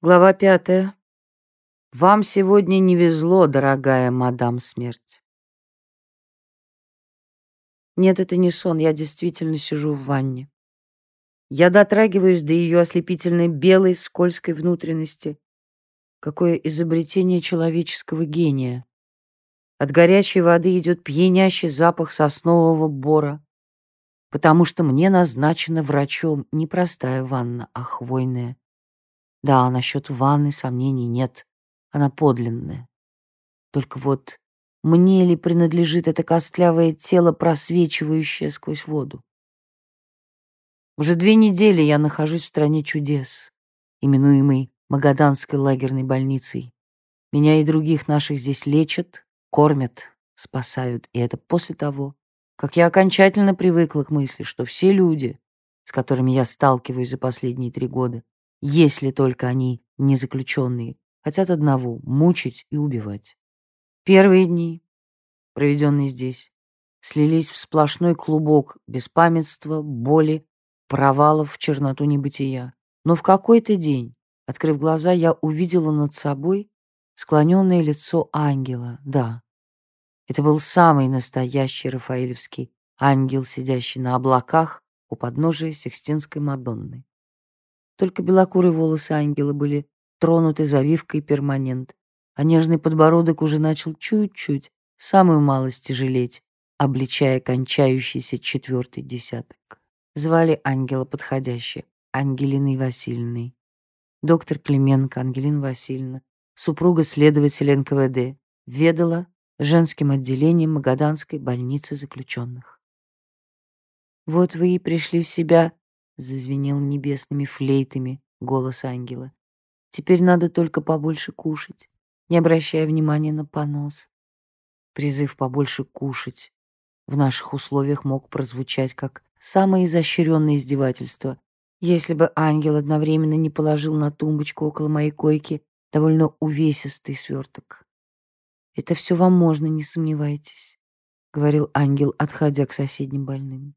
Глава пятая. Вам сегодня не везло, дорогая мадам смерть. Нет, это не сон, я действительно сижу в ванне. Я дотрагиваюсь до ее ослепительной белой скользкой внутренности. Какое изобретение человеческого гения. От горячей воды идет пьянящий запах соснового бора, потому что мне назначена врачом не простая ванна, а хвойная. Да, насчет ванны сомнений нет. Она подлинная. Только вот мне ли принадлежит это костлявое тело, просвечивающее сквозь воду? Уже две недели я нахожусь в стране чудес, именуемой Магаданской лагерной больницей. Меня и других наших здесь лечат, кормят, спасают. И это после того, как я окончательно привыкла к мысли, что все люди, с которыми я сталкиваюсь за последние три года, если только они не заключенные, хотят одного — мучить и убивать. Первые дни, проведенные здесь, слились в сплошной клубок беспамятства, боли, провалов в черноту небытия. Но в какой-то день, открыв глаза, я увидела над собой склоненное лицо ангела. Да, это был самый настоящий рафаэлевский ангел, сидящий на облаках у подножия Сикстинской Мадонны. Только белокурые волосы ангела были тронуты завивкой перманент, а нежный подбородок уже начал чуть-чуть, самую малость тяжелеть, обличая кончающийся четвертый десяток. Звали ангела подходящее Ангелиной Васильевной. Доктор Клименко Ангелина Васильевна, супруга следователя НКВД, ведала женским отделением Магаданской больницы заключенных. «Вот вы и пришли в себя зазвенел небесными флейтами голос ангела. Теперь надо только побольше кушать, не обращая внимания на понос. Призыв побольше кушать в наших условиях мог прозвучать как самое изощренное издевательство, если бы ангел одновременно не положил на тумбочку около моей койки довольно увесистый сверток. «Это все вам можно, не сомневайтесь», — говорил ангел, отходя к соседним больным.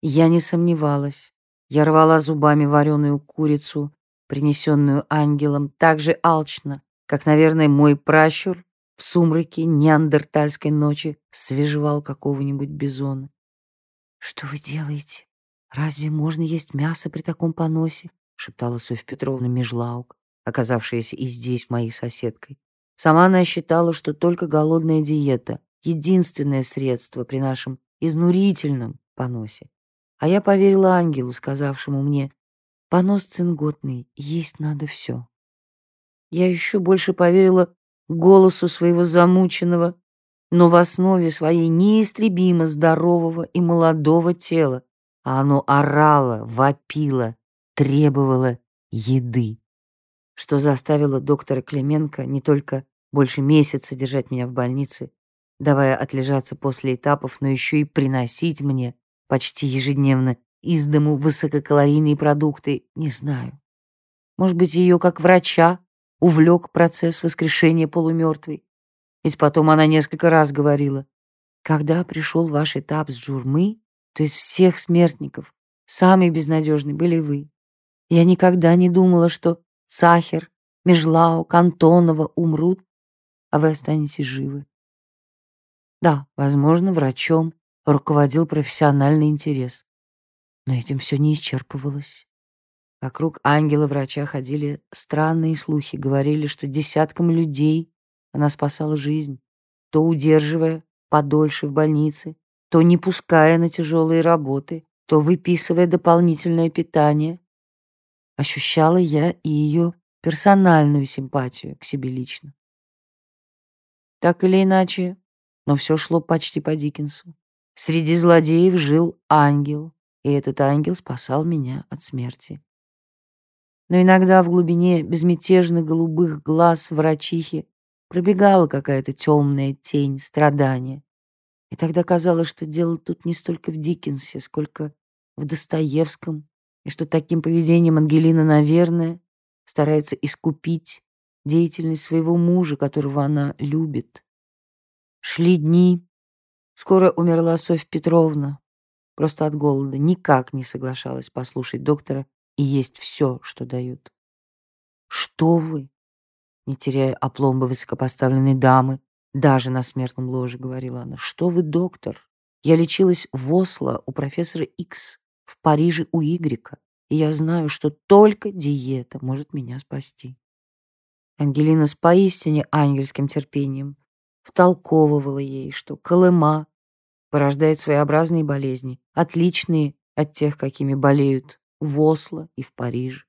Я не сомневалась. Я рвала зубами вареную курицу, принесенную ангелом, так же алчно, как, наверное, мой пращур в сумраке неандертальской ночи свежевал какого-нибудь бизона. «Что вы делаете? Разве можно есть мясо при таком поносе?» шептала Софья Петровна Межлаук, оказавшаяся и здесь моей соседкой. Сама она считала, что только голодная диета — единственное средство при нашем изнурительном поносе. А я поверила ангелу, сказавшему мне, понос цинготный, есть надо все. Я еще больше поверила голосу своего замученного, но в основе своей неистребимо здорового и молодого тела, а оно орало, вопило, требовало еды, что заставило доктора Клименко не только больше месяца держать меня в больнице, давая отлежаться после этапов, но еще и приносить мне почти ежедневно из дому высококалорийные продукты, не знаю. Может быть, ее, как врача, увлек процесс воскрешения полумертвой. Ведь потом она несколько раз говорила, когда пришел ваш этап с джурмы, то есть всех смертников, самый безнадежный были вы. Я никогда не думала, что Цахер, Межлау, Кантонова умрут, а вы останетесь живы. Да, возможно, врачом, руководил профессиональный интерес. Но этим все не исчерпывалось. Вокруг ангела-врача ходили странные слухи, говорили, что десяткам людей она спасала жизнь, то удерживая подольше в больнице, то не пуская на тяжелые работы, то выписывая дополнительное питание. Ощущала я и ее персональную симпатию к себе лично. Так или иначе, но все шло почти по Диккенсу. Среди злодеев жил ангел, и этот ангел спасал меня от смерти. Но иногда в глубине безмятежных голубых глаз врачихи пробегала какая-то темная тень страдания. И тогда казалось, что дело тут не столько в Диккенсе, сколько в Достоевском, и что таким поведением Ангелина, наверное, старается искупить деятельность своего мужа, которого она любит. Шли дни, Скоро умерла Софья Петровна. Просто от голода. Никак не соглашалась послушать доктора и есть все, что дают. что вы?» Не теряя опломба высокопоставленной дамы, даже на смертном ложе, говорила она. «Что вы, доктор? Я лечилась в Осло у профессора Икс, в Париже у Игрека, и я знаю, что только диета может меня спасти». Ангелина с поистине ангельским терпением втолковывала ей, что Колыма порождает своеобразные болезни, отличные от тех, какими болеют в Осло и в Париже.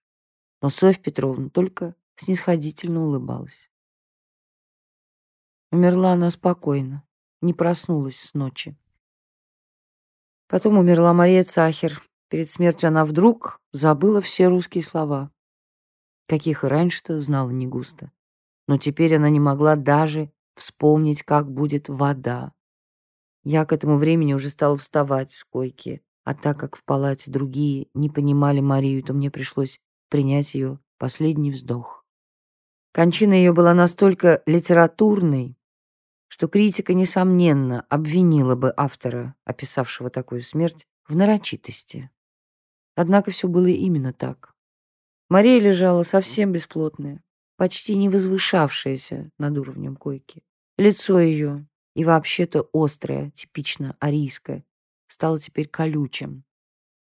Но Софья Петровна только снисходительно улыбалась. Умерла она спокойно, не проснулась с ночи. Потом умерла Мария Цахер. Перед смертью она вдруг забыла все русские слова, каких и раньше-то знала не густо. Но теперь она не могла даже вспомнить, как будет вода. Я к этому времени уже стала вставать с койки, а так как в палате другие не понимали Марию, то мне пришлось принять ее последний вздох. Кончина ее была настолько литературной, что критика, несомненно, обвинила бы автора, описавшего такую смерть, в нарочитости. Однако все было именно так. Мария лежала совсем бесплотная, почти не возвышавшаяся над уровнем койки. Лицо ее, и вообще-то острое, типично арийское, стало теперь колючим.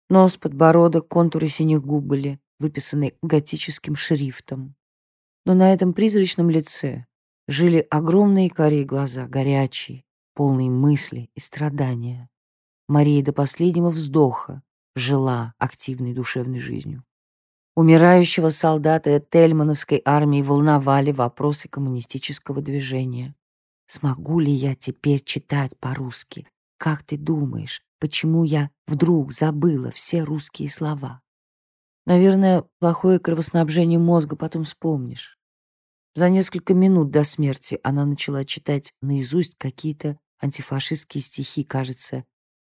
Нос, подбородок, контуры синих губ были выписаны готическим шрифтом. Но на этом призрачном лице жили огромные карие глаза, горячие, полные мысли и страдания. Мария до последнего вздоха жила активной душевной жизнью. Умирающего солдата Тельмановской армии волновали вопросы коммунистического движения. Смогу ли я теперь читать по-русски? Как ты думаешь, почему я вдруг забыла все русские слова? Наверное, плохое кровоснабжение мозга потом вспомнишь. За несколько минут до смерти она начала читать наизусть какие-то антифашистские стихи, кажется,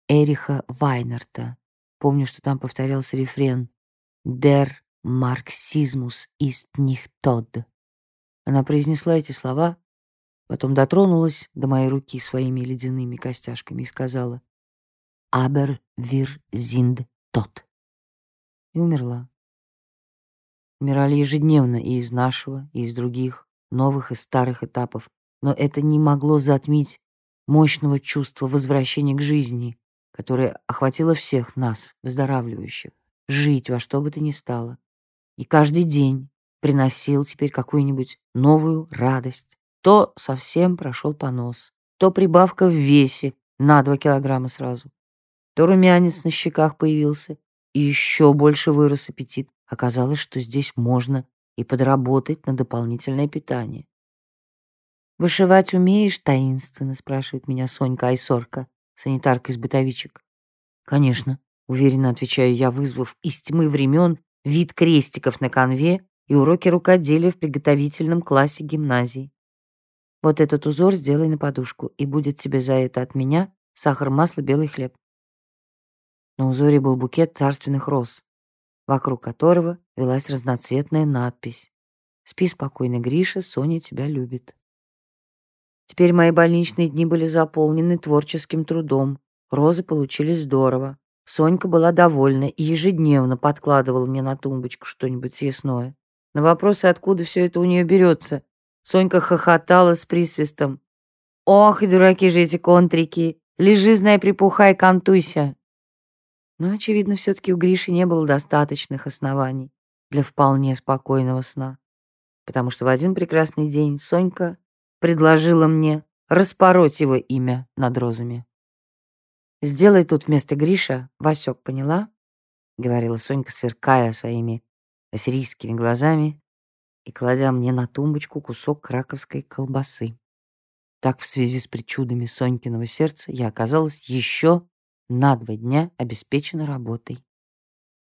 Эриха Вайнерта. Помню, что там повторялся рефрен «Der Marxismus ist nicht tot». Она произнесла эти слова, потом дотронулась до моей руки своими ледяными костяшками и сказала «Aber wir sind tot» и умерла. Умирали ежедневно и из нашего, и из других, новых и старых этапов, но это не могло затмить мощного чувства возвращения к жизни, которое охватило всех нас, выздоравливающих, жить во что бы то ни стало. И каждый день приносил теперь какую-нибудь новую радость. То совсем прошел понос, то прибавка в весе на два килограмма сразу, то румянец на щеках появился, и еще больше вырос аппетит. Оказалось, что здесь можно и подработать на дополнительное питание. «Вышивать умеешь?» — таинственно спрашивает меня Сонька Айсорка, санитарка из бытовичек. «Конечно», — уверенно отвечаю я, вызвав из тьмы времен вид крестиков на конве и уроки рукоделия в приготовительном классе гимназии. Вот этот узор сделай на подушку, и будет тебе за это от меня сахар, масло, белый хлеб. На узоре был букет царственных роз, вокруг которого велась разноцветная надпись «Спи спокойно, Гриша, Соня тебя любит». Теперь мои больничные дни были заполнены творческим трудом. Розы получились здорово. Сонька была довольна и ежедневно подкладывала мне на тумбочку что-нибудь съестное. На вопросы, откуда все это у нее берется, Сонька хохотала с присвистом. «Ох, и дураки же эти контрики! Лежи, знай, припухай, контуйся!» Но, очевидно, все-таки у Гриши не было достаточных оснований для вполне спокойного сна, потому что в один прекрасный день Сонька предложила мне распороть его имя над розами. «Сделай тут вместо Гриша, Васек, поняла?» — говорила Сонька, сверкая своими ассирийскими глазами и кладя мне на тумбочку кусок краковской колбасы. Так в связи с причудами Сонькиного сердца я оказалась еще на два дня обеспечена работой.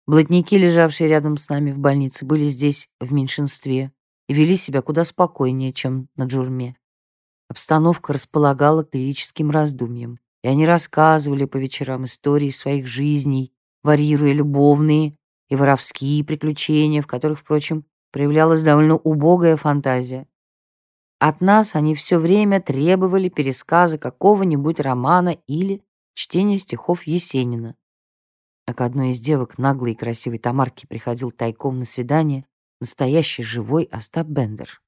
Блатники, лежавшие рядом с нами в больнице, были здесь в меньшинстве и вели себя куда спокойнее, чем на джурме. Обстановка располагала к лирическим раздумьям, и они рассказывали по вечерам истории своих жизней, варьируя любовные и воровские приключения, в которых, впрочем, проявлялась довольно убогая фантазия. От нас они все время требовали пересказа какого-нибудь романа или чтение стихов Есенина. А к одной из девок, наглой и красивой Тамарке, приходил тайком на свидание настоящий живой Остап Бендер.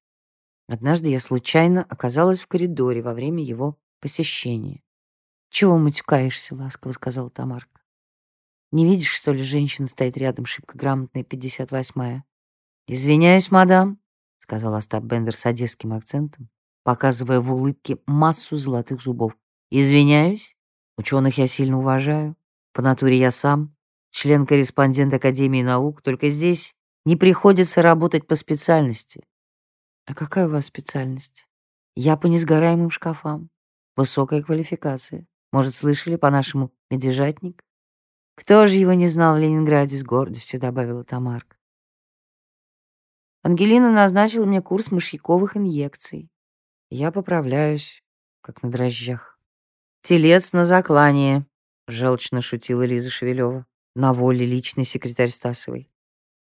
Однажды я случайно оказалась в коридоре во время его посещения. «Чего матюкаешься?» — ласково сказала Тамарка. «Не видишь, что ли, женщина стоит рядом, шибко грамотная, пятьдесят восьмая?» «Извиняюсь, мадам», — сказал Остап Бендер с одесским акцентом, показывая в улыбке массу золотых зубов. «Извиняюсь. Ученых я сильно уважаю. По натуре я сам, член-корреспондент Академии наук, только здесь не приходится работать по специальности. А какая у вас специальность? Я по несгораемым шкафам. Высокая квалификация. Может, слышали по-нашему медвежатник? Кто же его не знал в Ленинграде с гордостью, добавила Тамарка. Ангелина назначила мне курс мышьяковых инъекций. Я поправляюсь, как на дрожжах. Телец на заклание, желчно шутила Лиза Шевелева, на воле личный секретарь Стасовой.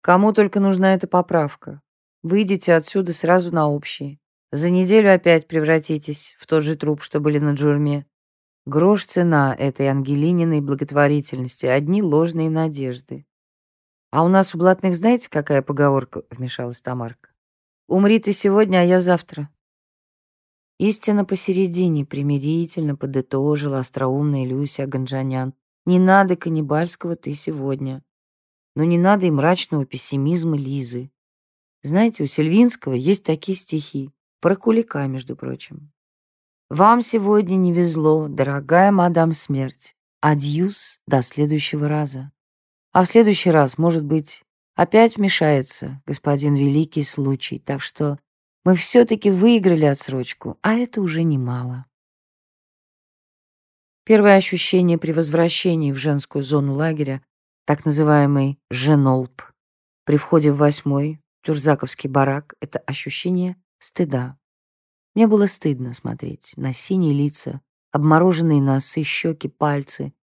Кому только нужна эта поправка. Выйдите отсюда сразу на общие. За неделю опять превратитесь в тот же труп, что были на джурме. Грош цена этой Ангелининой благотворительности, одни ложные надежды. А у нас у блатных знаете, какая поговорка, вмешалась Тамарка? Умри ты сегодня, а я завтра. Истина посередине, примирительно подытожила остроумная Люся Ганджанян. Не надо каннибальского ты сегодня. Но не надо и мрачного пессимизма Лизы. Знаете, у Сильвинского есть такие стихи, про кулика, между прочим. «Вам сегодня не везло, дорогая мадам смерть. Адьюс до следующего раза. А в следующий раз, может быть, опять вмешается господин великий случай, так что мы все-таки выиграли отсрочку, а это уже немало». Первое ощущение при возвращении в женскую зону лагеря, так называемый «женолп», при входе в восьмой, Тюрзаковский барак — это ощущение стыда. Мне было стыдно смотреть на синие лица, обмороженные носы, щеки, пальцы,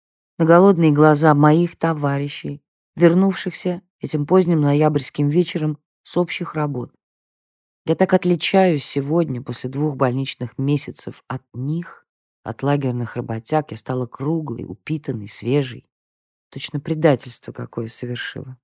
на голодные глаза моих товарищей, вернувшихся этим поздним ноябрьским вечером с общих работ. Я так отличаюсь сегодня, после двух больничных месяцев, от них, от лагерных работяг. Я стала круглой, упитанной, свежей. Точно предательство какое совершила.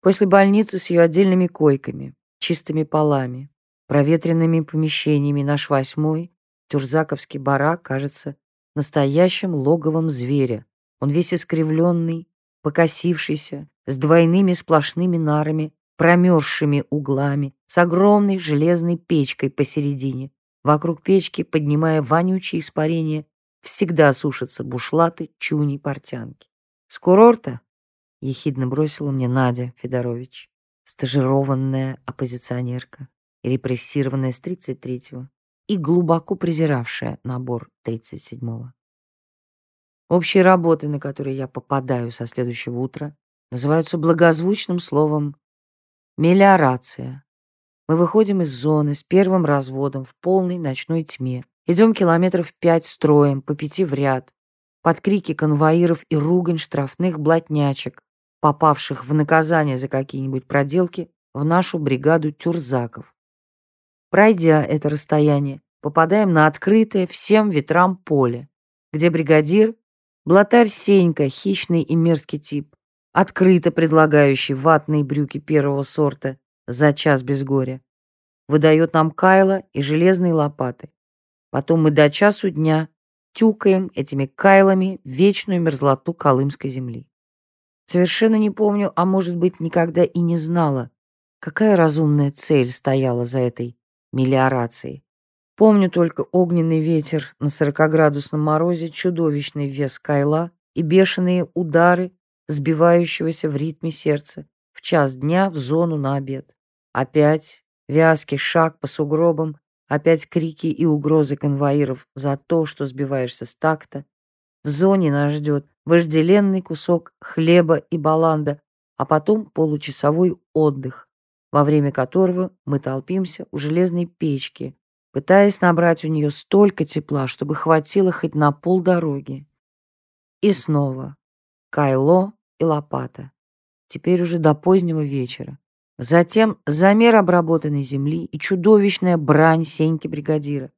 После больницы с ее отдельными койками, чистыми полами, проветренными помещениями наш восьмой, тюрзаковский барак, кажется настоящим логовом зверя. Он весь искривленный, покосившийся, с двойными сплошными нарами, промерзшими углами, с огромной железной печкой посередине. Вокруг печки, поднимая вонючие испарения, всегда сушатся бушлаты, чуни, портянки. С курорта — ехидно бросила мне Надя Федорович, стажированная оппозиционерка, репрессированная с 33-го и глубоко презиравшая набор 37-го. Общие работы, на которые я попадаю со следующего утра, называются благозвучным словом «мелиорация». Мы выходим из зоны с первым разводом в полной ночной тьме, идем километров пять строем, по пяти в ряд, под крики конвоиров и ругань штрафных блатнячек, попавших в наказание за какие-нибудь проделки в нашу бригаду тюрзаков. Пройдя это расстояние, попадаем на открытое всем ветрам поле, где бригадир, блатарь Сенька, хищный и мерзкий тип, открыто предлагающий ватные брюки первого сорта за час без горя, выдает нам кайло и железные лопаты. Потом мы до часу дня тюкаем этими кайлами вечную мерзлоту колымской земли. Совершенно не помню, а может быть, никогда и не знала, какая разумная цель стояла за этой мелиорацией. Помню только огненный ветер на сорокоградусном морозе, чудовищный вес кайла и бешеные удары сбивающегося в ритме сердца в час дня в зону на обед. Опять вязкий шаг по сугробам, опять крики и угрозы конвоиров за то, что сбиваешься с такта. В зоне нас ждет вожделенный кусок хлеба и баланда, а потом получасовой отдых, во время которого мы толпимся у железной печки, пытаясь набрать у нее столько тепла, чтобы хватило хоть на полдороги. И снова кайло и лопата, теперь уже до позднего вечера. Затем замер обработанной земли и чудовищная брань Сеньки-бригадира.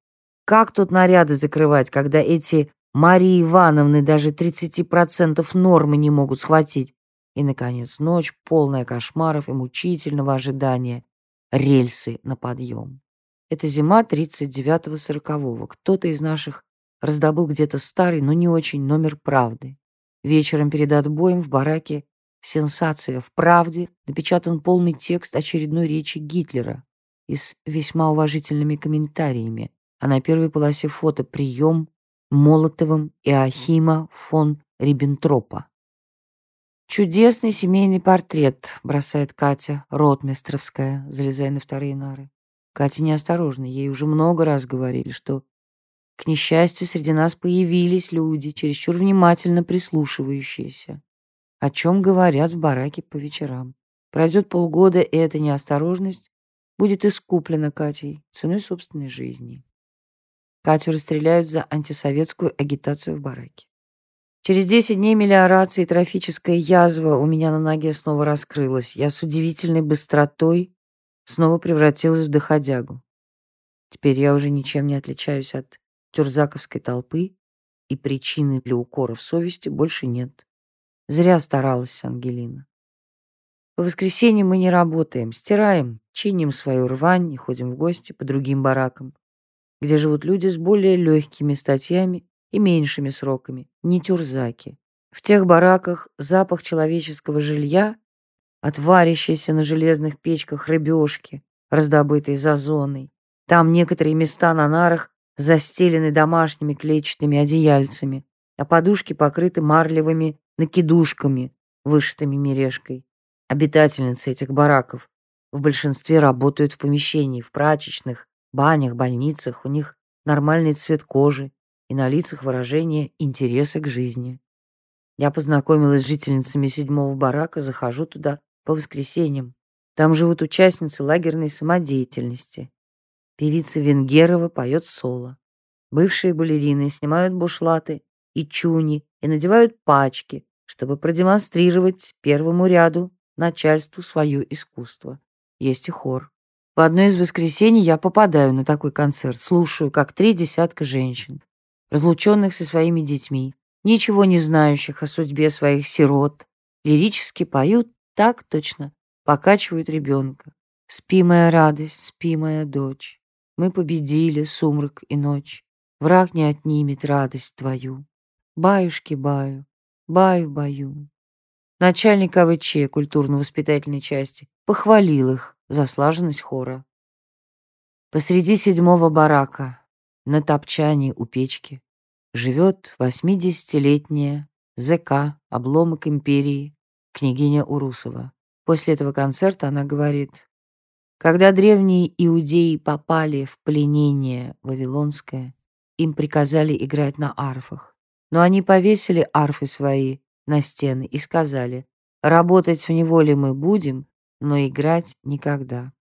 Как тут наряды закрывать, когда эти Марии Ивановны даже 30% нормы не могут схватить. И, наконец, ночь, полная кошмаров и мучительного ожидания, рельсы на подъем. Это зима 39-40-го. Кто-то из наших раздобыл где-то старый, но не очень номер «Правды». Вечером перед отбоем в бараке сенсация в «Правде» напечатан полный текст очередной речи Гитлера и с весьма уважительными комментариями, а на первой полосе фото прием Молотовым Иохима фон Риббентропа. «Чудесный семейный портрет», — бросает Катя Ротмистровская, залезая на вторые нары. Катя неосторожна, ей уже много раз говорили, что, к несчастью, среди нас появились люди, чересчур внимательно прислушивающиеся, о чем говорят в бараке по вечерам. Пройдет полгода, и эта неосторожность будет искуплена Катей ценой собственной жизни. Катю расстреляют за антисоветскую агитацию в бараке. Через 10 дней мелиорации трофическая язва у меня на ноге снова раскрылась. Я с удивительной быстротой снова превратилась в доходягу. Теперь я уже ничем не отличаюсь от тюрзаковской толпы, и причины для укоров совести больше нет. Зря старалась Ангелина. По воскресеньям мы не работаем, стираем, чиним свою рвань и ходим в гости по другим баракам, где живут люди с более легкими статьями и меньшими сроками, не тюрзаки. В тех бараках запах человеческого жилья, отварящейся на железных печках рыбешки, раздобытой за зоной. Там некоторые места на нарах застелены домашними клетчатыми одеяльцами, а подушки покрыты марлевыми накидушками, вышитыми мережкой. Обитательницы этих бараков в большинстве работают в помещении, в прачечных, банях, больницах. У них нормальный цвет кожи, и на лицах выражение интереса к жизни. Я познакомилась с жительницами седьмого барака, захожу туда по воскресеньям. Там живут участницы лагерной самодеятельности. Певица Венгерова поет соло. Бывшие балерины снимают бушлаты и чуни и надевают пачки, чтобы продемонстрировать первому ряду начальству свое искусство. Есть и хор. В одно из воскресений я попадаю на такой концерт, слушаю, как три десятка женщин разлученных со своими детьми, ничего не знающих о судьбе своих сирот, лирически поют так точно, покачивают ребенка. Спи, моя радость, спи, моя дочь. Мы победили сумрак и ночь. Враг не отнимет радость твою. Баюшки баю, баю-баю. Начальник АВЧ культурно-воспитательной части похвалил их за слаженность хора. Посреди седьмого барака на топчане у печки живет восьмидесятилетняя ЗК, обломок империи, княгиня Урусова. После этого концерта она говорит, когда древние иудеи попали в пленение вавилонское, им приказали играть на арфах. Но они повесили арфы свои на стены и сказали, работать в неволе мы будем, но играть никогда.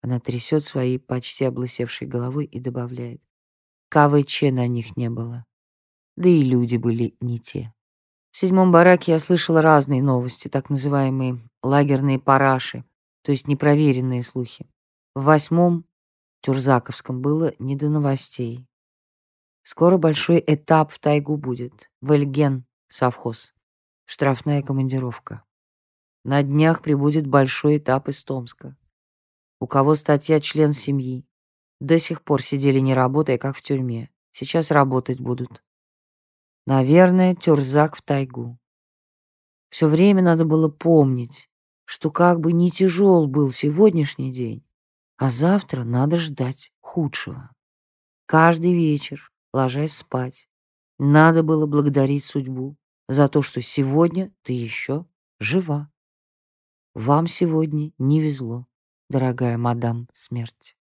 Она трясет своей почти облысевшей головой и добавляет. КВЧ на них не было. Да и люди были не те. В седьмом бараке я слышала разные новости, так называемые лагерные параши, то есть непроверенные слухи. В восьмом, Тюрзаковском, было не до новостей. Скоро большой этап в тайгу будет. В Эльген, совхоз. Штрафная командировка. На днях прибудет большой этап из Томска у кого статья «член семьи». До сих пор сидели не работая, как в тюрьме. Сейчас работать будут. Наверное, тюрзак в тайгу. Все время надо было помнить, что как бы не тяжел был сегодняшний день, а завтра надо ждать худшего. Каждый вечер, ложась спать, надо было благодарить судьбу за то, что сегодня ты еще жива. Вам сегодня не везло дорогая мадам смерть.